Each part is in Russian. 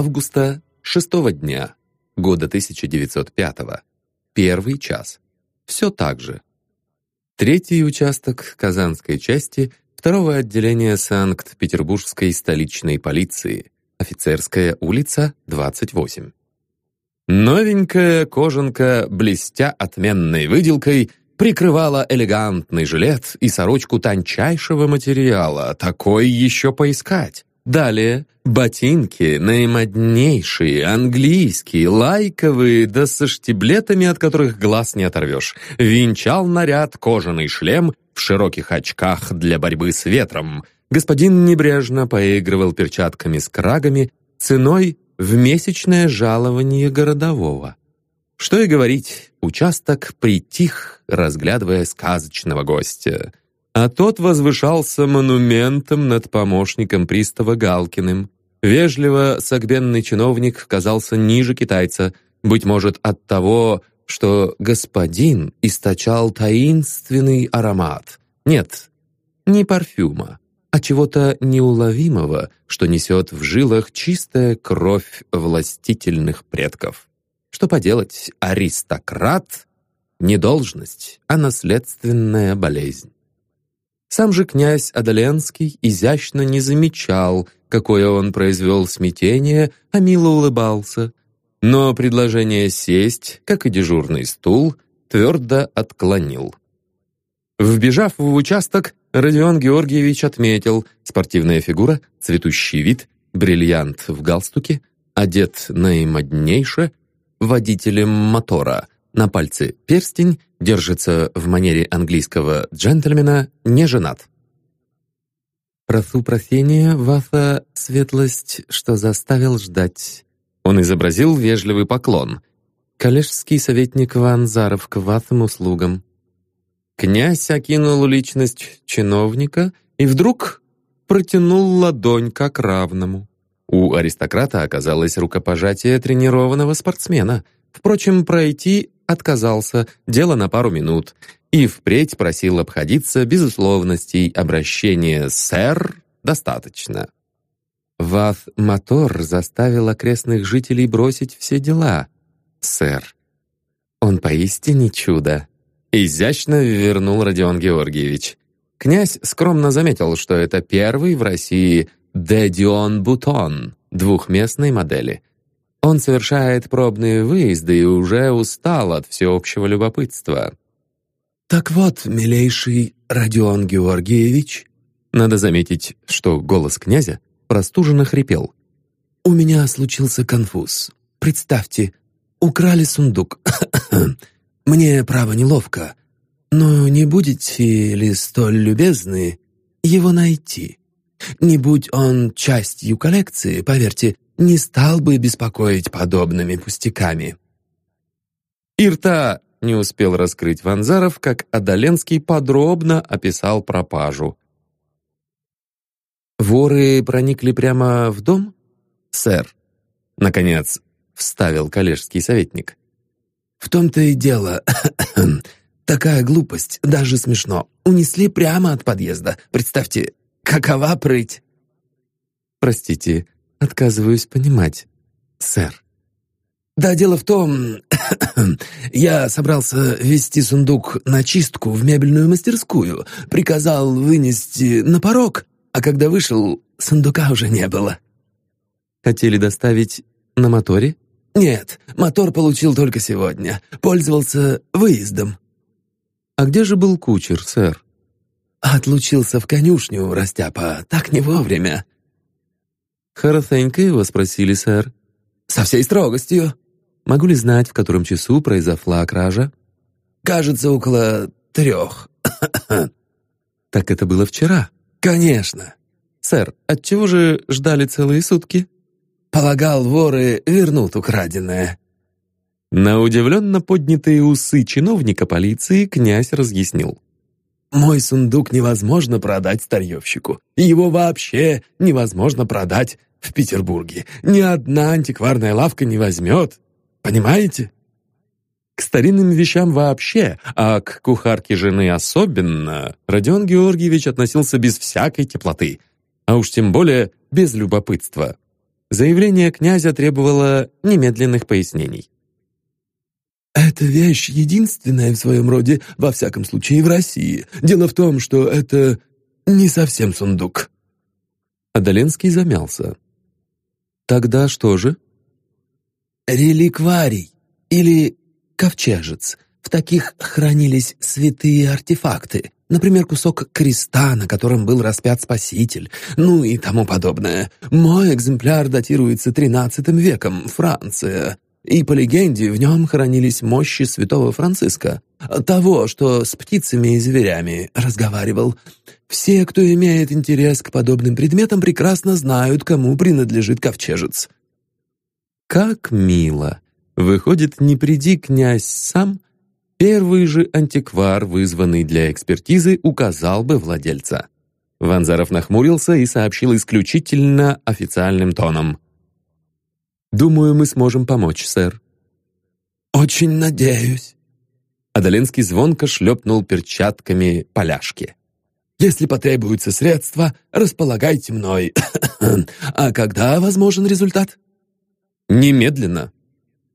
августа шестого дня года 1905 Первый час. Все так же. Третий участок Казанской части второго отделения Санкт-Петербургской столичной полиции. Офицерская улица, 28. Новенькая кожанка, блестя отменной выделкой, прикрывала элегантный жилет и сорочку тончайшего материала. Такой еще поискать. Далее ботинки наимоднейшие, английские, лайковые, да со штиблетами, от которых глаз не оторвешь. Венчал наряд кожаный шлем в широких очках для борьбы с ветром. Господин небрежно поигрывал перчатками с крагами ценой в месячное жалование городового. Что и говорить, участок притих, разглядывая сказочного гостя. А тот возвышался монументом над помощником пристава Галкиным. Вежливо согбенный чиновник казался ниже китайца, быть может, от того, что господин источал таинственный аромат. Нет, не парфюма, а чего-то неуловимого, что несет в жилах чистая кровь властительных предков. Что поделать, аристократ — не должность, а наследственная болезнь. Сам же князь Адаленский изящно не замечал, какое он произвел смятение, а мило улыбался. Но предложение сесть, как и дежурный стул, твердо отклонил. Вбежав в участок, Родион Георгиевич отметил спортивная фигура, цветущий вид, бриллиант в галстуке, одет наимоднейше, водителем мотора. На пальце перстень, держится в манере английского джентльмена, не женат. «Прошу прощения, ваша светлость, что заставил ждать». Он изобразил вежливый поклон. «Коллежский советник Ванзаров к вашим услугам». Князь окинул личность чиновника и вдруг протянул ладонь как равному. У аристократа оказалось рукопожатие тренированного спортсмена. Впрочем, пройти отказался, дело на пару минут, и впредь просил обходиться без условностей, обращения «сэр» достаточно. Ваф Мотор заставил окрестных жителей бросить все дела. «Сэр, он поистине чудо», — изящно вернул Родион Георгиевич. Князь скромно заметил, что это первый в России Дедион Бутон двухместной модели. Он совершает пробные выезды и уже устал от всеобщего любопытства. «Так вот, милейший Родион Георгиевич...» Надо заметить, что голос князя простуженно хрипел. «У меня случился конфуз. Представьте, украли сундук. Мне, право, неловко. Но не будете ли столь любезны его найти?» Не будь он частью коллекции, поверьте, не стал бы беспокоить подобными пустяками. Ирта не успел раскрыть Ванзаров, как Адаленский подробно описал пропажу. «Воры проникли прямо в дом?» «Сэр», — наконец вставил коллежский советник. «В том-то и дело. Такая глупость, даже смешно. Унесли прямо от подъезда. Представьте, Какова прыть?» «Простите, отказываюсь понимать, сэр». «Да, дело в том, я собрался вести сундук на чистку в мебельную мастерскую, приказал вынести на порог, а когда вышел, сундука уже не было». «Хотели доставить на моторе?» «Нет, мотор получил только сегодня. Пользовался выездом». «А где же был кучер, сэр?» «Отлучился в конюшню, растяпа, так не вовремя». «Хорошенько его спросили, сэр?» «Со всей строгостью». «Могу ли знать, в котором часу произошла кража?» «Кажется, около трех». «Так это было вчера?» «Конечно». «Сэр, отчего же ждали целые сутки?» «Полагал, воры вернут украденное». На удивленно поднятые усы чиновника полиции князь разъяснил. Мой сундук невозможно продать старьевщику. Его вообще невозможно продать в Петербурге. Ни одна антикварная лавка не возьмет. Понимаете? К старинным вещам вообще, а к кухарке жены особенно, Родион Георгиевич относился без всякой теплоты, а уж тем более без любопытства. Заявление князя требовало немедленных пояснений. «Эта вещь единственная в своем роде, во всяком случае в России. Дело в том, что это не совсем сундук». Адаленский замялся. «Тогда что же?» «Реликварий или ковчежец. В таких хранились святые артефакты. Например, кусок креста, на котором был распят Спаситель, ну и тому подобное. Мой экземпляр датируется XIII веком, Франция. И по легенде в нем хранились мощи святого Франциска, того, что с птицами и зверями разговаривал. Все, кто имеет интерес к подобным предметам, прекрасно знают, кому принадлежит ковчежец. Как мило! Выходит, не приди князь сам, первый же антиквар, вызванный для экспертизы, указал бы владельца. Ванзаров нахмурился и сообщил исключительно официальным тоном. «Думаю, мы сможем помочь, сэр». «Очень надеюсь». Адаленский звонко шлепнул перчатками поляшки. «Если потребуются средства, располагайте мной. а когда возможен результат?» «Немедленно»,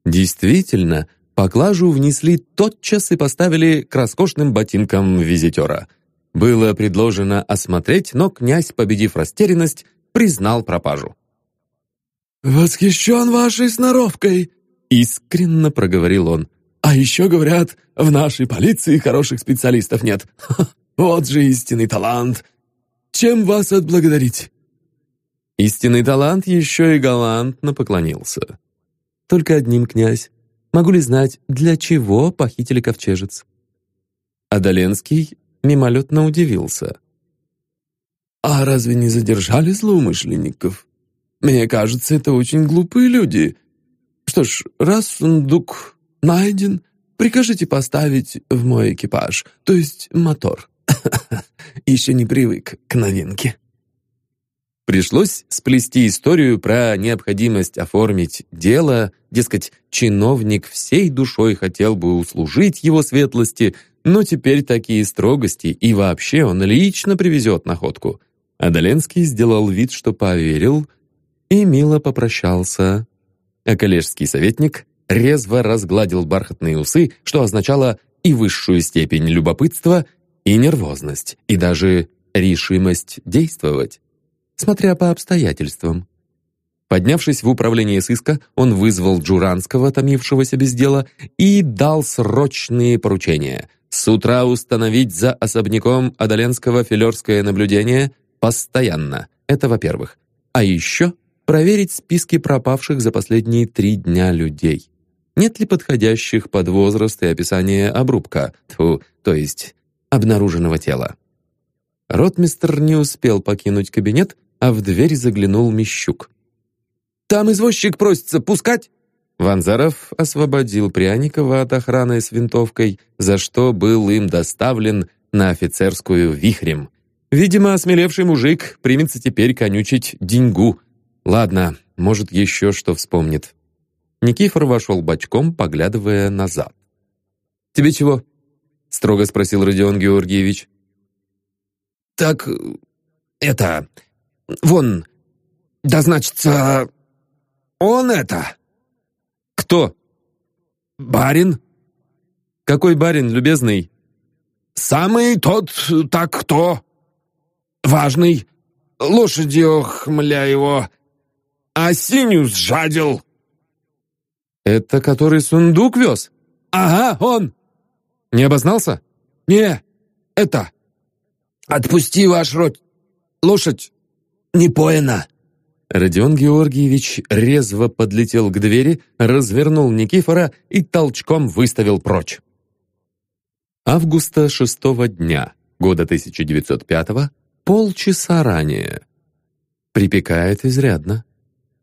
Действительно, поклажу внесли тотчас и поставили к роскошным ботинкам визитера. Было предложено осмотреть, но князь, победив растерянность, признал пропажу. «Восхищен вашей сноровкой!» — искренне проговорил он. «А еще, говорят, в нашей полиции хороших специалистов нет. Вот же истинный талант! Чем вас отблагодарить?» Истинный талант еще и галантно поклонился. Только одним, князь. Могу ли знать, для чего похитили ковчежец?» Адаленский мимолетно удивился. «А разве не задержали злоумышленников? Мне кажется, это очень глупые люди. Что ж, раз сундук найден, прикажите поставить в мой экипаж, то есть мотор. Еще не привык к новинке». Пришлось сплести историю про необходимость оформить дело, дескать, чиновник всей душой хотел бы услужить его светлости, но теперь такие строгости, и вообще он лично привезет находку. Адаленский сделал вид, что поверил, и мило попрощался. А коллежский советник резво разгладил бархатные усы, что означало и высшую степень любопытства, и нервозность, и даже решимость действовать смотря по обстоятельствам. Поднявшись в управление сыска, он вызвал Джуранского, томившегося без дела, и дал срочные поручения. С утра установить за особняком Адаленского филерское наблюдение постоянно. Это во-первых. А еще проверить списки пропавших за последние три дня людей. Нет ли подходящих под возраст и описание обрубка, тьфу, то есть обнаруженного тела. Ротмистр не успел покинуть кабинет, а в дверь заглянул Мещук. «Там извозчик просится пускать!» Ванзаров освободил Пряникова от охраны с винтовкой, за что был им доставлен на офицерскую вихрем. Видимо, осмелевший мужик примется теперь конючить деньгу. Ладно, может, еще что вспомнит. Никифор вошел бочком, поглядывая назад. «Тебе чего?» — строго спросил Родион Георгиевич. «Так, это... Вон, да значится, он это. Кто? Барин. Какой барин, любезный? Самый тот, так кто. Важный. Лошадью, хмля его, а синюю сжадил. Это который сундук вез? Ага, он. Не обознался? Не, это. Отпусти ваш рот. Лошадь не поено». Родион Георгиевич резво подлетел к двери, развернул Никифора и толчком выставил прочь. Августа шестого дня, года 1905 полчаса ранее. Припекает изрядно.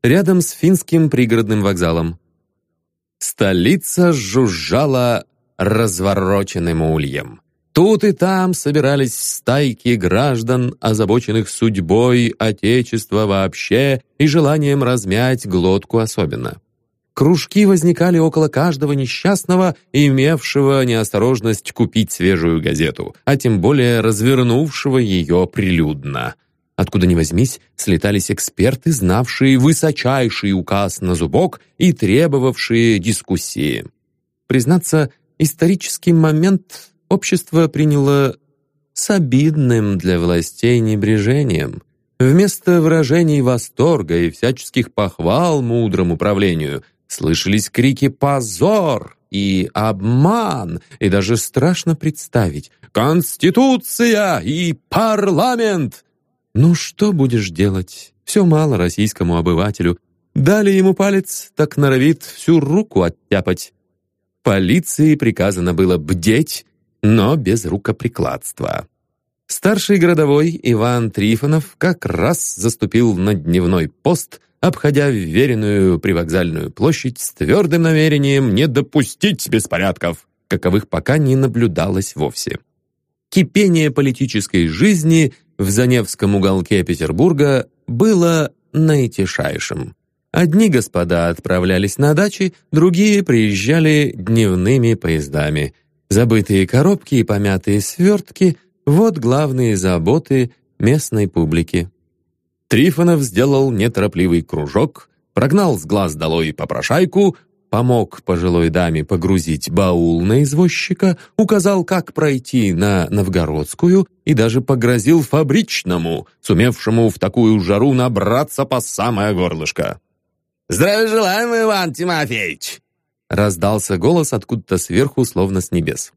Рядом с финским пригородным вокзалом. Столица жужжала развороченным ульем. Тут и там собирались стайки граждан, озабоченных судьбой Отечества вообще и желанием размять глотку особенно. Кружки возникали около каждого несчастного, имевшего неосторожность купить свежую газету, а тем более развернувшего ее прилюдно. Откуда ни возьмись, слетались эксперты, знавшие высочайший указ на зубок и требовавшие дискуссии. Признаться, исторический момент общество приняло с обидным для властей небрежением. Вместо выражений восторга и всяческих похвал мудрому правлению слышались крики «позор» и «обман», и даже страшно представить «Конституция» и «парламент». Ну что будешь делать? Все мало российскому обывателю. Дали ему палец, так норовит всю руку оттяпать. Полиции приказано было бдеть, но без рукоприкладства. Старший городовой Иван Трифонов как раз заступил на дневной пост, обходя вверенную привокзальную площадь с твердым намерением не допустить беспорядков, каковых пока не наблюдалось вовсе. Кипение политической жизни в Заневском уголке Петербурга было наитишайшим. Одни господа отправлялись на дачи, другие приезжали дневными поездами. Забытые коробки и помятые свертки — вот главные заботы местной публики. Трифонов сделал неторопливый кружок, прогнал с глаз долой попрошайку, помог пожилой даме погрузить баул на извозчика, указал, как пройти на Новгородскую и даже погрозил фабричному, сумевшему в такую жару набраться по самое горлышко. «Здравия желаем, Иван Тимофеевич!» Раздался голос откуда-то сверху, словно с небес.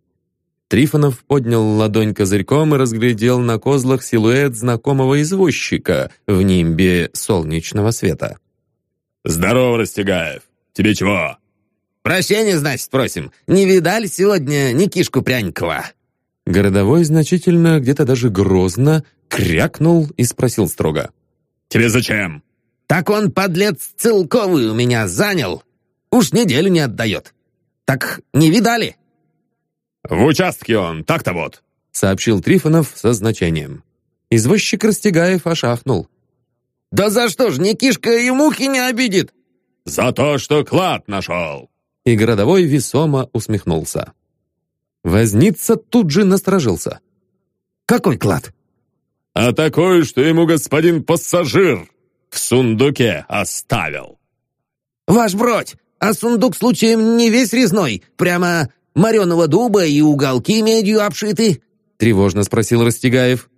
Трифонов поднял ладонь козырьком и разглядел на козлах силуэт знакомого извозчика в нимбе солнечного света. «Здорово, Растегаев! Тебе чего?» «Прощения, значит, просим. Не видали сегодня Никишку Пряникова?» Городовой значительно, где-то даже грозно, крякнул и спросил строго. «Тебе зачем?» «Так он, подлец, целковый у меня занял. Уж неделю не отдает. Так не видали?» «В участке он, так-то вот», — сообщил Трифонов со значением. Извозчик Растегаев ошахнул. «Да за что ж Никишка и мухи не обидит?» «За то, что клад нашел!» И городовой весомо усмехнулся. Возница тут же насторожился. «Какой клад?» «А такой, что ему господин пассажир в сундуке оставил». «Ваш бродь, а сундук случаем не весь резной, прямо мореного дуба и уголки медью обшиты?» Тревожно спросил Растегаев.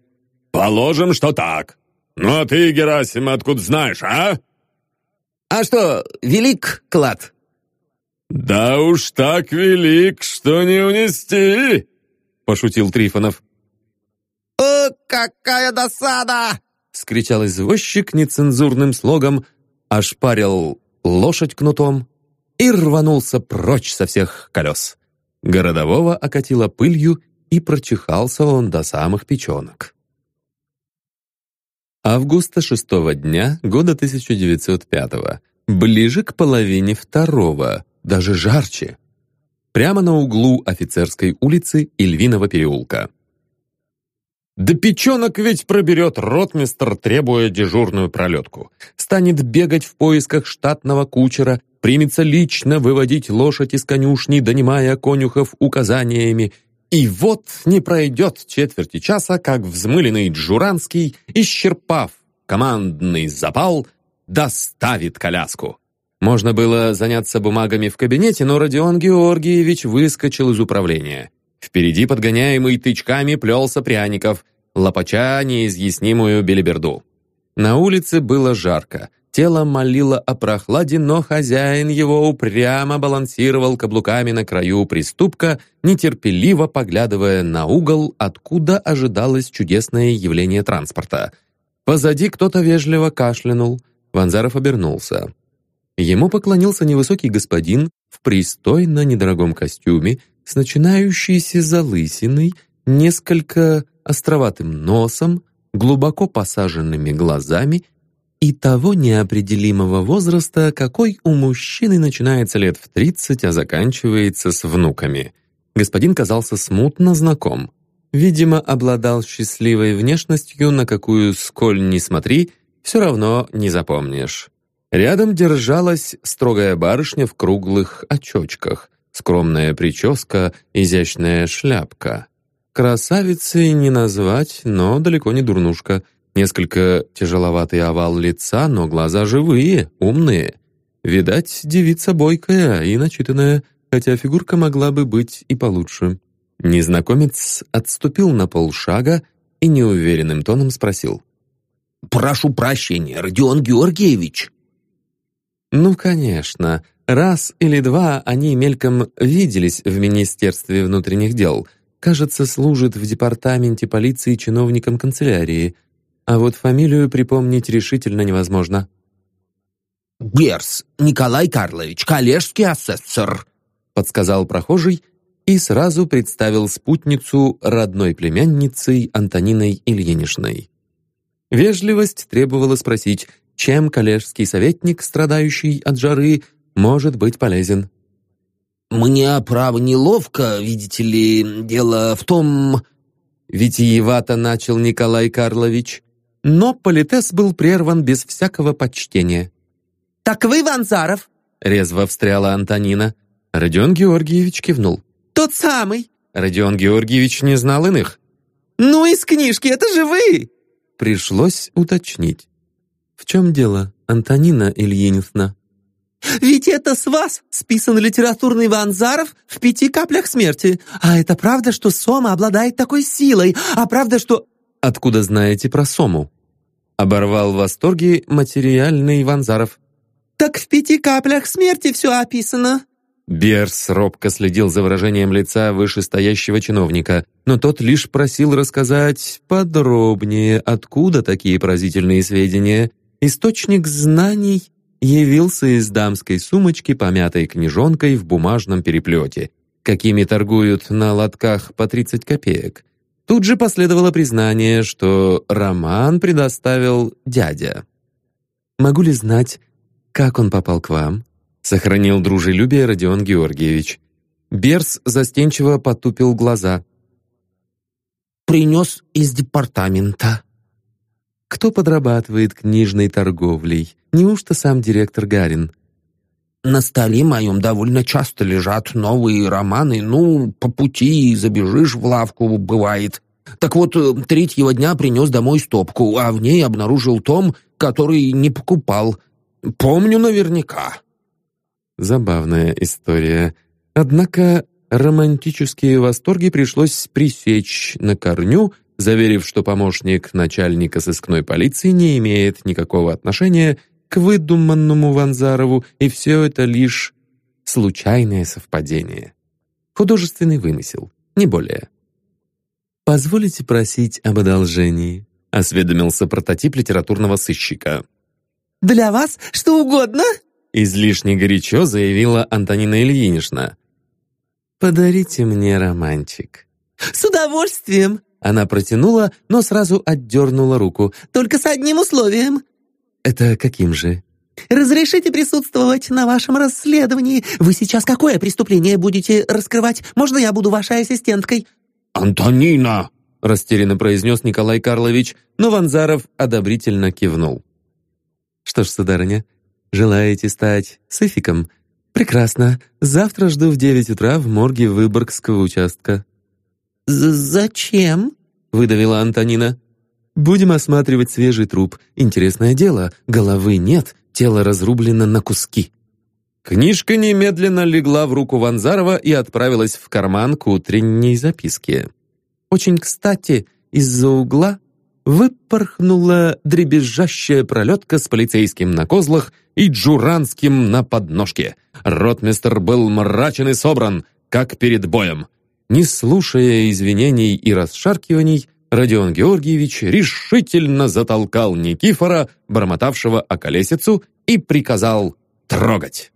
«Положим, что так. Ну а ты, Герасим, откуда знаешь, а?» «А что, велик клад?» «Да уж так велик, что не унести!» Пошутил Трифонов. «О, какая досада!» Скричал извозчик нецензурным слогом, ошпарил лошадь кнутом и рванулся прочь со всех колес. Городового окатило пылью, и прочихался он до самых печенок. Августа шестого дня года 1905 ближе к половине второго, даже жарче. Прямо на углу офицерской улицы и Львиного переулка. Да печенок ведь проберет ротмистр, требуя дежурную пролетку. Станет бегать в поисках штатного кучера, примется лично выводить лошадь из конюшни, донимая конюхов указаниями. И вот не пройдет четверти часа, как взмыленный Джуранский, исчерпав командный запал, доставит коляску. Можно было заняться бумагами в кабинете, но Родион Георгиевич выскочил из управления. Впереди, подгоняемый тычками, плелся Пряников, лопача неизъяснимую белиберду. На улице было жарко. Тело молило о прохладе, но хозяин его упрямо балансировал каблуками на краю приступка, нетерпеливо поглядывая на угол, откуда ожидалось чудесное явление транспорта. Позади кто-то вежливо кашлянул. Ванзаров обернулся. Ему поклонился невысокий господин в пристойно недорогом костюме с начинающейся залысиной, несколько островатым носом, глубоко посаженными глазами и того неопределимого возраста, какой у мужчины начинается лет в 30, а заканчивается с внуками. Господин казался смутно знаком. Видимо, обладал счастливой внешностью, на какую, сколь ни смотри, все равно не запомнишь. Рядом держалась строгая барышня в круглых очочках, скромная прическа, изящная шляпка. Красавицей не назвать, но далеко не дурнушка. Несколько тяжеловатый овал лица, но глаза живые, умные. Видать, девица бойкая и начитанная, хотя фигурка могла бы быть и получше. Незнакомец отступил на полшага и неуверенным тоном спросил. «Прошу прощения, Родион Георгиевич». Ну, конечно, раз или два они мельком виделись в Министерстве внутренних дел. Кажется, служит в департаменте полиции чиновником канцелярии. А вот фамилию припомнить решительно невозможно. «Берс Николай Карлович, коллежский асессор», подсказал прохожий и сразу представил спутницу родной племянницей Антониной Ильиничной. Вежливость требовала спросить, чем коллежский советник, страдающий от жары, может быть полезен. «Мне, право, неловко, видите ли, дело в том...» Витиевато начал Николай Карлович, но политес был прерван без всякого почтения. «Так вы Ванзаров?» — резво встряла Антонина. Родион Георгиевич кивнул. «Тот самый!» Родион Георгиевич не знал иных. «Ну, из книжки, это же вы!» Пришлось уточнить. «В чем дело, Антонина Ильинична?» «Ведь это с вас списан литературный Ванзаров в пяти каплях смерти. А это правда, что Сома обладает такой силой? А правда, что...» «Откуда знаете про Сому?» Оборвал в восторге материальный Ванзаров. «Так в пяти каплях смерти все описано». Берс робко следил за выражением лица вышестоящего чиновника, но тот лишь просил рассказать подробнее, откуда такие поразительные сведения. Источник знаний явился из дамской сумочки, помятой книжонкой в бумажном переплете, какими торгуют на лотках по 30 копеек. Тут же последовало признание, что роман предоставил дядя. «Могу ли знать, как он попал к вам?» Сохранил дружелюбие Родион Георгиевич. Берс застенчиво потупил глаза. «Принес из департамента». «Кто подрабатывает книжной торговлей? Неужто сам директор Гарин?» «На столе моем довольно часто лежат новые романы. Ну, по пути забежишь в лавку, бывает. Так вот, э, третьего дня принес домой стопку, а в ней обнаружил том, который не покупал. Помню наверняка». Забавная история. Однако романтические восторги пришлось пресечь на корню, заверив, что помощник начальника сыскной полиции не имеет никакого отношения к выдуманному Ванзарову, и все это лишь случайное совпадение. Художественный вымысел, не более. «Позволите просить об одолжении», — осведомился прототип литературного сыщика. «Для вас что угодно?» Излишне горячо заявила Антонина Ильинична. «Подарите мне романчик». «С удовольствием!» Она протянула, но сразу отдернула руку. «Только с одним условием». «Это каким же?» «Разрешите присутствовать на вашем расследовании. Вы сейчас какое преступление будете раскрывать? Можно я буду вашей ассистенткой?» «Антонина!» растерянно произнес Николай Карлович, но Ванзаров одобрительно кивнул. «Что ж, сударыня, Желаете стать сыфиком? Прекрасно. Завтра жду в девять утра в морге Выборгского участка». «Зачем?» — выдавила Антонина. «Будем осматривать свежий труп. Интересное дело, головы нет, тело разрублено на куски». Книжка немедленно легла в руку Ванзарова и отправилась в карман к утренней записке. Очень кстати, из-за угла выпорхнула дребезжащая пролетка с полицейским на козлах и Джуранским на подножке. Ротмистер был мрачен и собран, как перед боем. Не слушая извинений и расшаркиваний, Родион Георгиевич решительно затолкал Никифора, бормотавшего о колесицу, и приказал трогать.